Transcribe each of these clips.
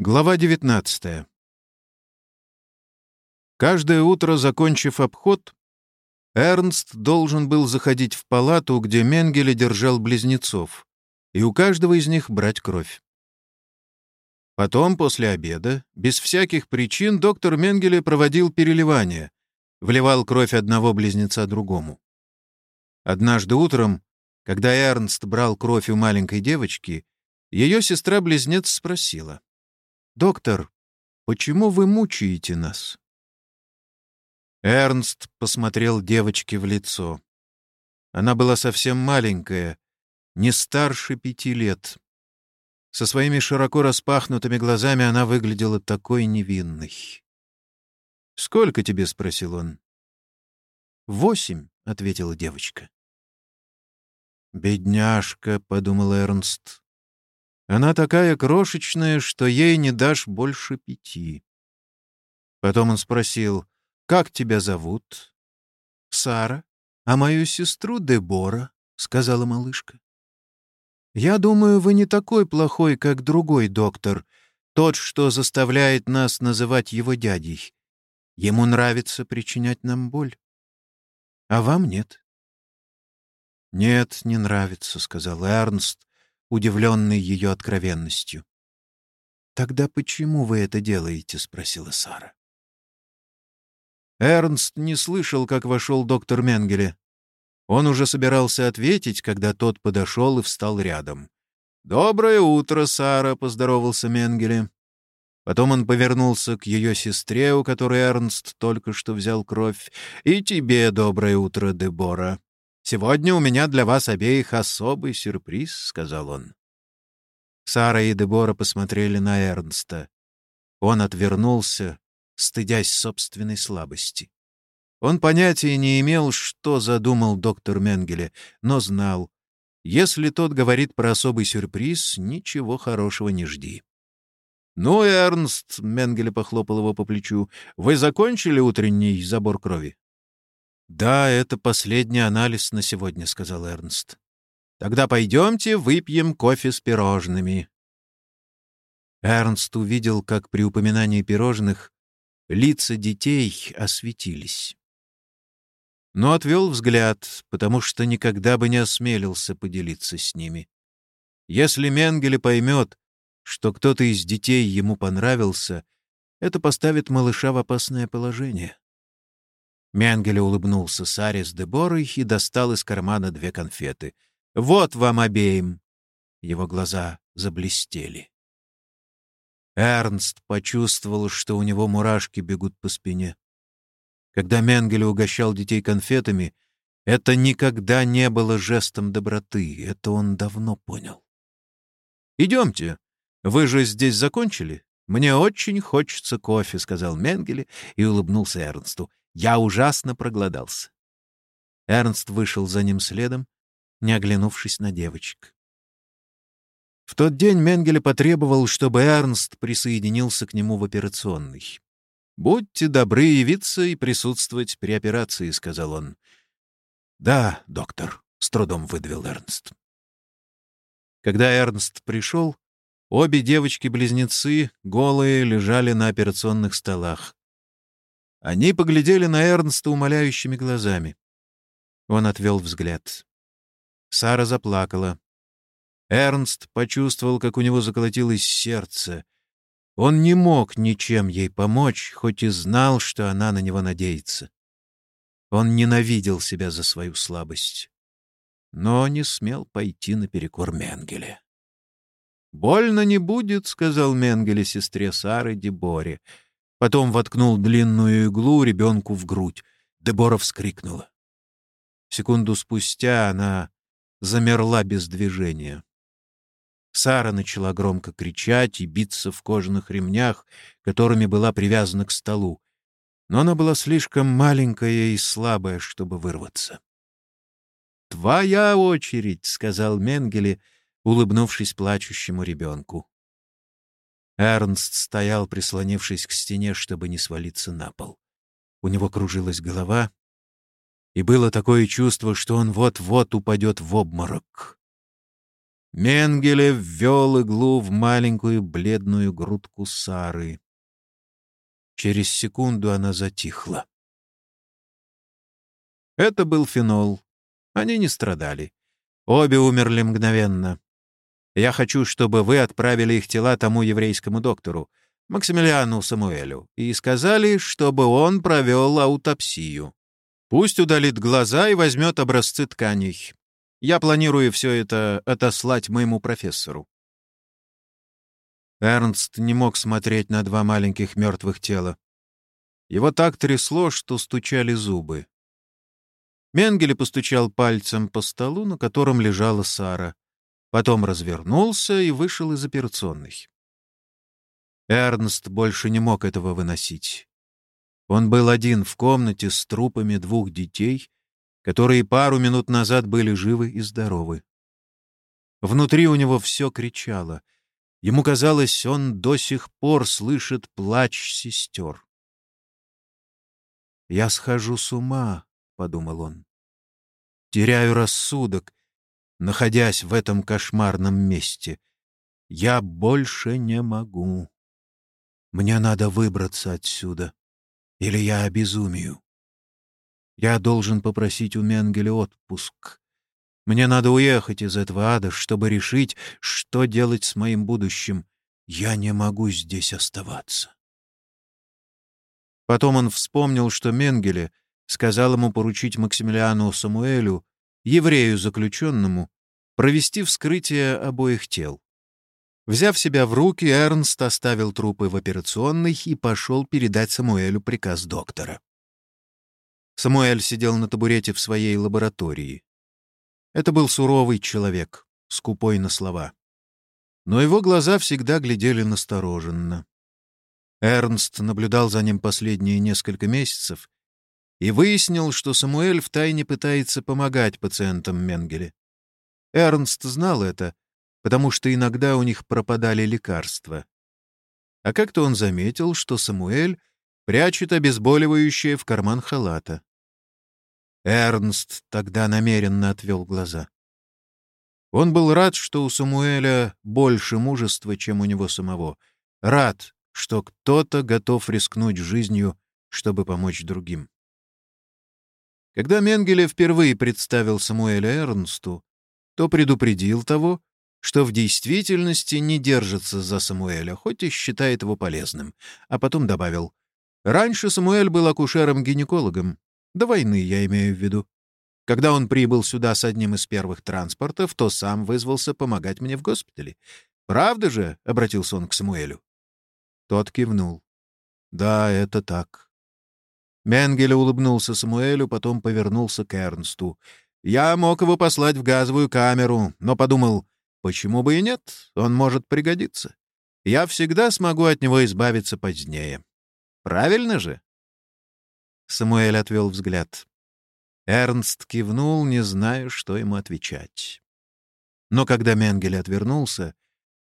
Глава 19 Каждое утро, закончив обход, Эрнст должен был заходить в палату, где Менгеле держал близнецов, и у каждого из них брать кровь. Потом, после обеда, без всяких причин, доктор Менгеле проводил переливание, вливал кровь одного близнеца другому. Однажды утром, когда Эрнст брал кровь у маленькой девочки, ее сестра-близнец спросила, «Доктор, почему вы мучаете нас?» Эрнст посмотрел девочке в лицо. Она была совсем маленькая, не старше пяти лет. Со своими широко распахнутыми глазами она выглядела такой невинной. «Сколько тебе?» — спросил он. «Восемь», — ответила девочка. «Бедняжка», — подумал Эрнст. «Она такая крошечная, что ей не дашь больше пяти». Потом он спросил, «Как тебя зовут?» «Сара, а мою сестру Дебора», — сказала малышка. «Я думаю, вы не такой плохой, как другой доктор, тот, что заставляет нас называть его дядей. Ему нравится причинять нам боль. А вам нет?» «Нет, не нравится», — сказал Эрнст, удивленный ее откровенностью. «Тогда почему вы это делаете?» — спросила Сара. Эрнст не слышал, как вошел доктор Менгеле. Он уже собирался ответить, когда тот подошел и встал рядом. «Доброе утро, Сара», — поздоровался Менгеле. Потом он повернулся к ее сестре, у которой Эрнст только что взял кровь. «И тебе доброе утро, Дебора. Сегодня у меня для вас обеих особый сюрприз», — сказал он. Сара и Дебора посмотрели на Эрнста. Он отвернулся, стыдясь собственной слабости. Он понятия не имел, что задумал доктор Менгеле, но знал, если тот говорит про особый сюрприз, ничего хорошего не жди. «Ну, Эрнст», — Менгеле похлопал его по плечу, — «вы закончили утренний забор крови?» «Да, это последний анализ на сегодня», — сказал Эрнст. «Тогда пойдемте выпьем кофе с пирожными». Эрнст увидел, как при упоминании пирожных лица детей осветились. Но отвел взгляд, потому что никогда бы не осмелился поделиться с ними. Если Менгеле поймет, что кто-то из детей ему понравился, это поставит малыша в опасное положение. Менгеле улыбнулся Саре с Деборой и достал из кармана две конфеты. «Вот вам обеим!» Его глаза заблестели. Эрнст почувствовал, что у него мурашки бегут по спине. Когда Менгеле угощал детей конфетами, это никогда не было жестом доброты, это он давно понял. «Идемте. Вы же здесь закончили? Мне очень хочется кофе», — сказал Менгеле и улыбнулся Эрнсту. «Я ужасно проголодался». Эрнст вышел за ним следом, не оглянувшись на девочек. В тот день Менгеле потребовал, чтобы Эрнст присоединился к нему в операционной. «Будьте добры явиться и присутствовать при операции», — сказал он. «Да, доктор», — с трудом выдавил Эрнст. Когда Эрнст пришел, обе девочки-близнецы, голые, лежали на операционных столах. Они поглядели на Эрнста умоляющими глазами. Он отвел взгляд. Сара заплакала. Эрнст почувствовал, как у него заколотилось сердце. Он не мог ничем ей помочь, хоть и знал, что она на него надеется. Он ненавидел себя за свою слабость, но не смел пойти наперекор Менгеле. «Больно не будет», — сказал Менгеле сестре Сары Деборе. Потом воткнул длинную иглу ребенку в грудь. Дебора вскрикнула. Секунду спустя она замерла без движения. Сара начала громко кричать и биться в кожаных ремнях, которыми была привязана к столу. Но она была слишком маленькая и слабая, чтобы вырваться. «Твоя очередь», — сказал Менгеле, улыбнувшись плачущему ребенку. Эрнст стоял, прислонившись к стене, чтобы не свалиться на пол. У него кружилась голова, и было такое чувство, что он вот-вот упадет в обморок. Менгеле ввел иглу в маленькую бледную грудку Сары. Через секунду она затихла. Это был фенол. Они не страдали. Обе умерли мгновенно. Я хочу, чтобы вы отправили их тела тому еврейскому доктору, Максимилиану Самуэлю, и сказали, чтобы он провел аутопсию. Пусть удалит глаза и возьмет образцы тканей. Я планирую все это отослать моему профессору. Эрнст не мог смотреть на два маленьких мертвых тела. Его так трясло, что стучали зубы. Менгеле постучал пальцем по столу, на котором лежала Сара. Потом развернулся и вышел из операционной. Эрнст больше не мог этого выносить. Он был один в комнате с трупами двух детей, которые пару минут назад были живы и здоровы. Внутри у него все кричало. Ему казалось, он до сих пор слышит плач сестер. «Я схожу с ума», — подумал он. «Теряю рассудок, находясь в этом кошмарном месте. Я больше не могу. Мне надо выбраться отсюда, или я обезумию. Я должен попросить у Менгеля отпуск. Мне надо уехать из этого ада, чтобы решить, что делать с моим будущим. Я не могу здесь оставаться. Потом он вспомнил, что Менгеле сказал ему поручить Максимилиану Самуэлю, еврею заключенному, провести вскрытие обоих тел. Взяв себя в руки, Эрнст оставил трупы в операционной и пошел передать Самуэлю приказ доктора. Самуэль сидел на табурете в своей лаборатории. Это был суровый человек, скупой на слова. Но его глаза всегда глядели настороженно. Эрнст наблюдал за ним последние несколько месяцев и выяснил, что Самуэль втайне пытается помогать пациентам Менгеле. Эрнст знал это, потому что иногда у них пропадали лекарства. А как-то он заметил, что Самуэль прячет обезболивающее в карман халата. Эрнст тогда намеренно отвел глаза. Он был рад, что у Самуэля больше мужества, чем у него самого. Рад, что кто-то готов рискнуть жизнью, чтобы помочь другим. Когда Менгеле впервые представил Самуэля Эрнсту, то предупредил того, что в действительности не держится за Самуэля, хоть и считает его полезным, а потом добавил — Раньше Самуэль был акушером-гинекологом. До войны, я имею в виду. Когда он прибыл сюда с одним из первых транспортов, то сам вызвался помогать мне в госпитале. «Правда же?» — обратился он к Самуэлю. Тот кивнул. «Да, это так». Менгеле улыбнулся Самуэлю, потом повернулся к Эрнсту. «Я мог его послать в газовую камеру, но подумал, почему бы и нет, он может пригодиться. Я всегда смогу от него избавиться позднее. Правильно же?» Самуэль отвел взгляд. Эрнст кивнул, не зная, что ему отвечать. Но когда Менгель отвернулся,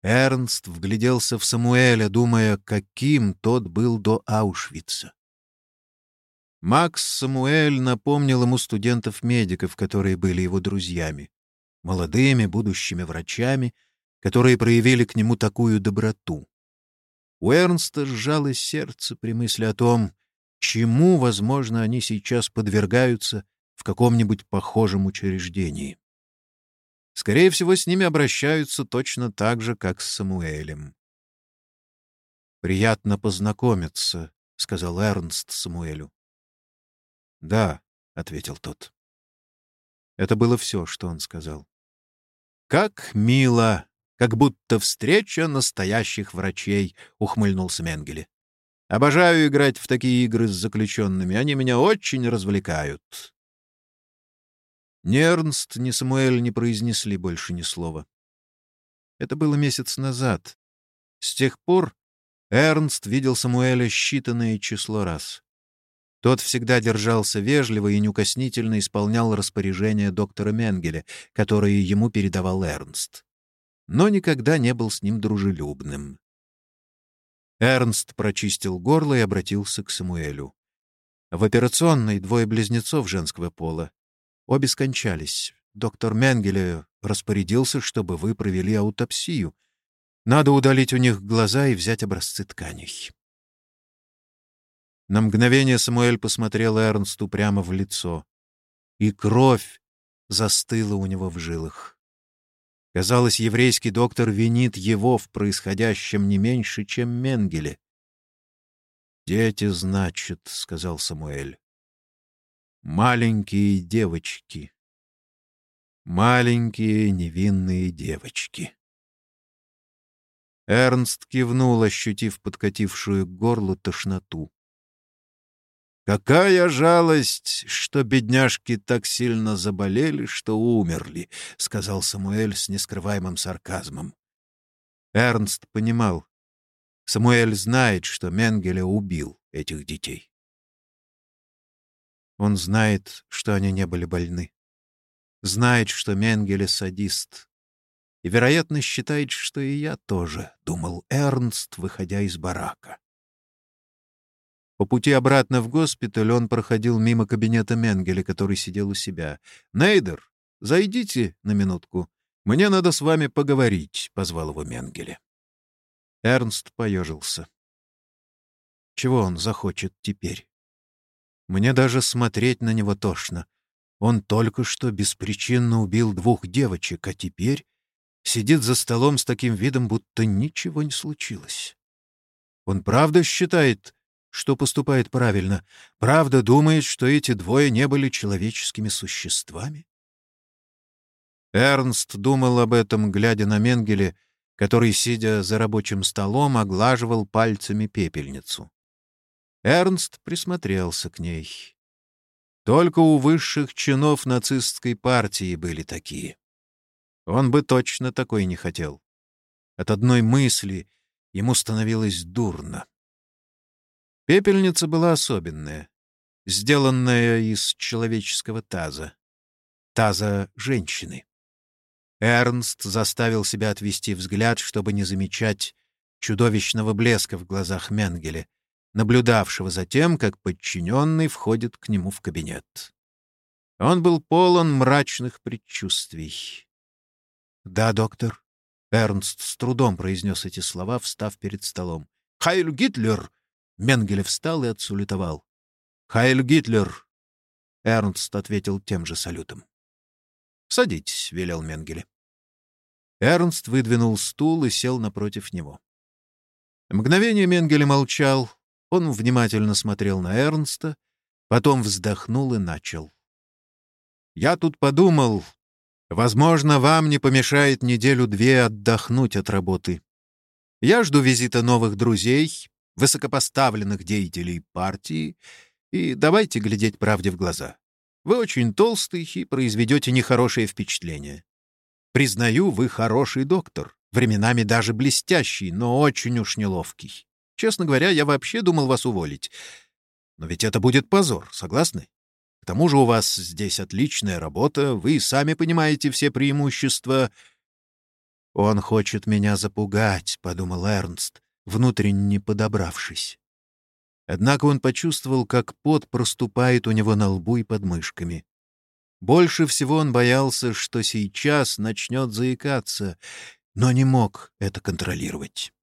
Эрнст вгляделся в Самуэля, думая, каким тот был до Аушвица. Макс Самуэль напомнил ему студентов-медиков, которые были его друзьями, молодыми будущими врачами, которые проявили к нему такую доброту. У Эрнста сжалось сердце при мысли о том, чему, возможно, они сейчас подвергаются в каком-нибудь похожем учреждении. Скорее всего, с ними обращаются точно так же, как с Самуэлем. «Приятно познакомиться», — сказал Эрнст Самуэлю. «Да», — ответил тот. Это было все, что он сказал. «Как мило как будто встреча настоящих врачей», — ухмыльнулся Менгеле. «Обожаю играть в такие игры с заключенными. Они меня очень развлекают». Ни Эрнст, ни Самуэль не произнесли больше ни слова. Это было месяц назад. С тех пор Эрнст видел Самуэля считанное число раз. Тот всегда держался вежливо и неукоснительно исполнял распоряжения доктора Менгеля, которые ему передавал Эрнст но никогда не был с ним дружелюбным. Эрнст прочистил горло и обратился к Самуэлю. В операционной двое близнецов женского пола. Обе скончались. доктор Менгеле распорядился, чтобы вы провели аутопсию. Надо удалить у них глаза и взять образцы тканей». На мгновение Самуэль посмотрел Эрнсту прямо в лицо, и кровь застыла у него в жилах. Казалось, еврейский доктор винит его в происходящем не меньше, чем Менгеле. «Дети, значит», — сказал Самуэль. «Маленькие девочки. Маленькие невинные девочки». Эрнст кивнул, ощутив подкатившую к горлу тошноту. «Какая жалость, что бедняжки так сильно заболели, что умерли», — сказал Самуэль с нескрываемым сарказмом. Эрнст понимал. Самуэль знает, что Менгеле убил этих детей. Он знает, что они не были больны. Знает, что Менгеле садист. И, вероятно, считает, что и я тоже, — думал Эрнст, выходя из барака. По пути обратно в госпиталь он проходил мимо кабинета Менгеля, который сидел у себя. «Нейдер, зайдите на минутку. Мне надо с вами поговорить», — позвал его Менгеле. Эрнст поежился. Чего он захочет теперь? Мне даже смотреть на него тошно. Он только что беспричинно убил двух девочек, а теперь сидит за столом с таким видом, будто ничего не случилось. Он правда считает, что поступает правильно, правда думает, что эти двое не были человеческими существами? Эрнст думал об этом, глядя на Менгеле, который, сидя за рабочим столом, оглаживал пальцами пепельницу. Эрнст присмотрелся к ней. Только у высших чинов нацистской партии были такие. Он бы точно такой не хотел. От одной мысли ему становилось дурно. Пепельница была особенная, сделанная из человеческого таза. Таза женщины. Эрнст заставил себя отвести взгляд, чтобы не замечать чудовищного блеска в глазах Менгеля, наблюдавшего за тем, как подчиненный входит к нему в кабинет. Он был полон мрачных предчувствий. «Да, доктор», — Эрнст с трудом произнес эти слова, встав перед столом. «Хайль Гитлер!» Менгеле встал и отсулетовал. «Хайль Гитлер!» Эрнст ответил тем же салютом. «Садитесь», — велел Менгеле. Эрнст выдвинул стул и сел напротив него. Мгновение Менгеле молчал, он внимательно смотрел на Эрнста, потом вздохнул и начал. «Я тут подумал, возможно, вам не помешает неделю-две отдохнуть от работы. Я жду визита новых друзей, высокопоставленных деятелей партии, и давайте глядеть правде в глаза. Вы очень толстый и произведете нехорошее впечатление. Признаю, вы хороший доктор, временами даже блестящий, но очень уж неловкий. Честно говоря, я вообще думал вас уволить. Но ведь это будет позор, согласны? К тому же у вас здесь отличная работа, вы сами понимаете все преимущества. «Он хочет меня запугать», — подумал Эрнст внутренне подобравшись. Однако он почувствовал, как пот проступает у него на лбу и под мышками. Больше всего он боялся, что сейчас начнет заикаться, но не мог это контролировать.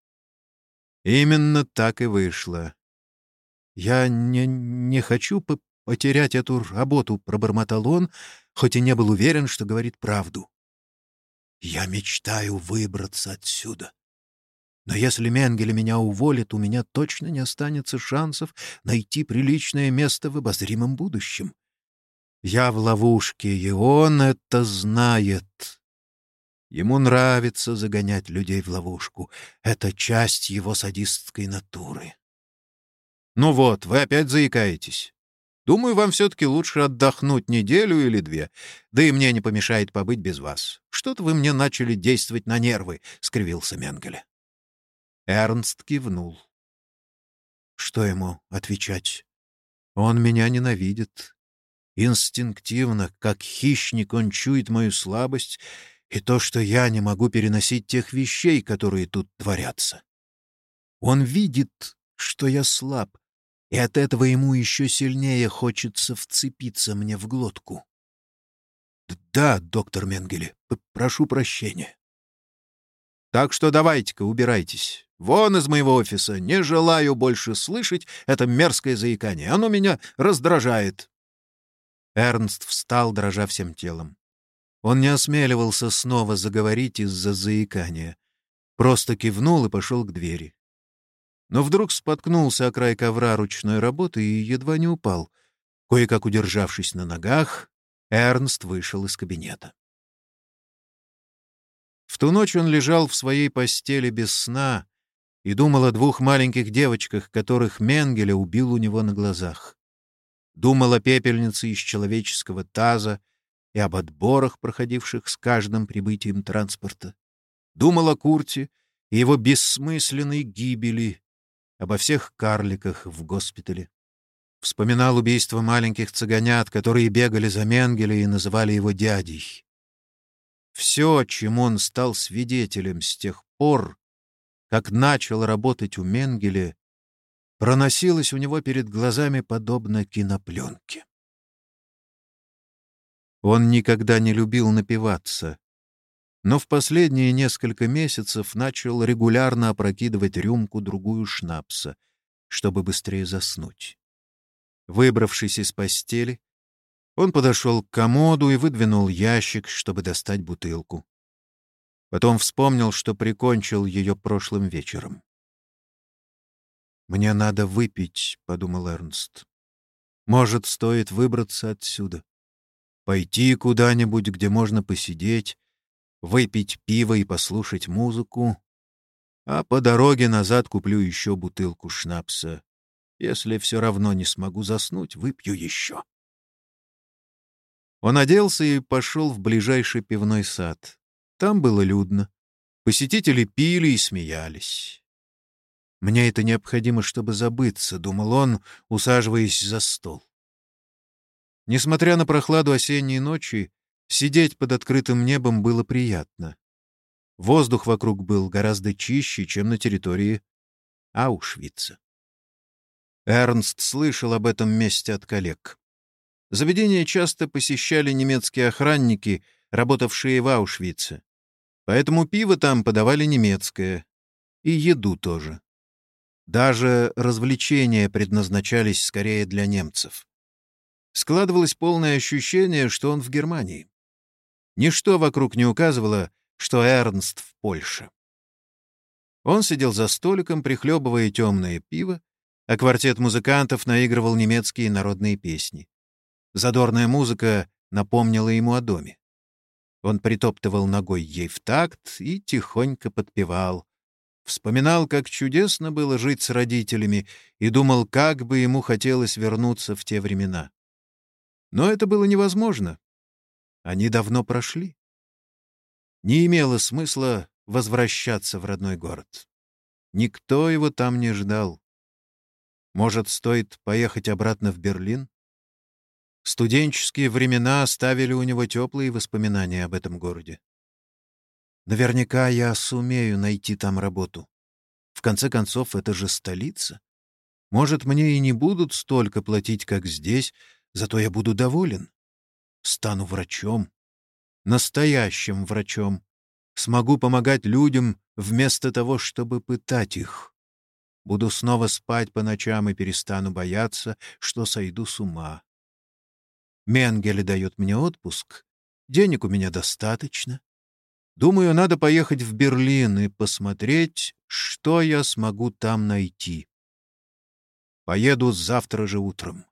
Именно так и вышло. «Я не, не хочу потерять эту работу», — пробормотал он, хоть и не был уверен, что говорит правду. «Я мечтаю выбраться отсюда. Но если Менгеле меня уволит, у меня точно не останется шансов найти приличное место в обозримом будущем. Я в ловушке, и он это знает. Ему нравится загонять людей в ловушку. Это часть его садистской натуры. Ну вот, вы опять заикаетесь. Думаю, вам все-таки лучше отдохнуть неделю или две. Да и мне не помешает побыть без вас. Что-то вы мне начали действовать на нервы, — скривился Менгеле. Эрнст кивнул. Что ему отвечать? Он меня ненавидит. Инстинктивно, как хищник, он чует мою слабость и то, что я не могу переносить тех вещей, которые тут творятся. Он видит, что я слаб, и от этого ему еще сильнее хочется вцепиться мне в глотку. Да, доктор Менгеле, прошу прощения. Так что давайте-ка убирайтесь. Вон из моего офиса. Не желаю больше слышать это мерзкое заикание. Оно меня раздражает. Эрнст встал, дрожа всем телом. Он не осмеливался снова заговорить из-за заикания. Просто кивнул и пошел к двери. Но вдруг споткнулся о край ковра ручной работы и едва не упал. Кое-как удержавшись на ногах, Эрнст вышел из кабинета. В ту ночь он лежал в своей постели без сна и думал о двух маленьких девочках, которых Менгеля убил у него на глазах. Думал о пепельнице из человеческого таза и об отборах, проходивших с каждым прибытием транспорта. Думал о Курте и его бессмысленной гибели, обо всех карликах в госпитале. Вспоминал убийство маленьких цыганят, которые бегали за Менгеля и называли его дядей. Все, чему он стал свидетелем с тех пор, как начал работать у Менгеля, проносилось у него перед глазами подобно кинопленке. Он никогда не любил напиваться, но в последние несколько месяцев начал регулярно опрокидывать рюмку-другую шнапса, чтобы быстрее заснуть. Выбравшись из постели, он подошел к комоду и выдвинул ящик, чтобы достать бутылку. Потом вспомнил, что прикончил ее прошлым вечером. «Мне надо выпить», — подумал Эрнст. «Может, стоит выбраться отсюда, пойти куда-нибудь, где можно посидеть, выпить пиво и послушать музыку, а по дороге назад куплю еще бутылку шнапса. Если все равно не смогу заснуть, выпью еще. Он оделся и пошел в ближайший пивной сад. Там было людно. Посетители пили и смеялись. «Мне это необходимо, чтобы забыться», — думал он, усаживаясь за стол. Несмотря на прохладу осенней ночи, сидеть под открытым небом было приятно. Воздух вокруг был гораздо чище, чем на территории Аушвица. Эрнст слышал об этом месте от коллег. Заведение часто посещали немецкие охранники, работавшие в Аушвице. Поэтому пиво там подавали немецкое. И еду тоже. Даже развлечения предназначались скорее для немцев. Складывалось полное ощущение, что он в Германии. Ничто вокруг не указывало, что Эрнст в Польше. Он сидел за столиком, прихлебывая темное пиво, а квартет музыкантов наигрывал немецкие народные песни. Задорная музыка напомнила ему о доме. Он притоптывал ногой ей в такт и тихонько подпевал. Вспоминал, как чудесно было жить с родителями, и думал, как бы ему хотелось вернуться в те времена. Но это было невозможно. Они давно прошли. Не имело смысла возвращаться в родной город. Никто его там не ждал. Может, стоит поехать обратно в Берлин? Студенческие времена оставили у него теплые воспоминания об этом городе. Наверняка я сумею найти там работу. В конце концов, это же столица. Может, мне и не будут столько платить, как здесь, зато я буду доволен. Стану врачом. Настоящим врачом. Смогу помогать людям вместо того, чтобы пытать их. Буду снова спать по ночам и перестану бояться, что сойду с ума. Менгеле дает мне отпуск. Денег у меня достаточно. Думаю, надо поехать в Берлин и посмотреть, что я смогу там найти. Поеду завтра же утром.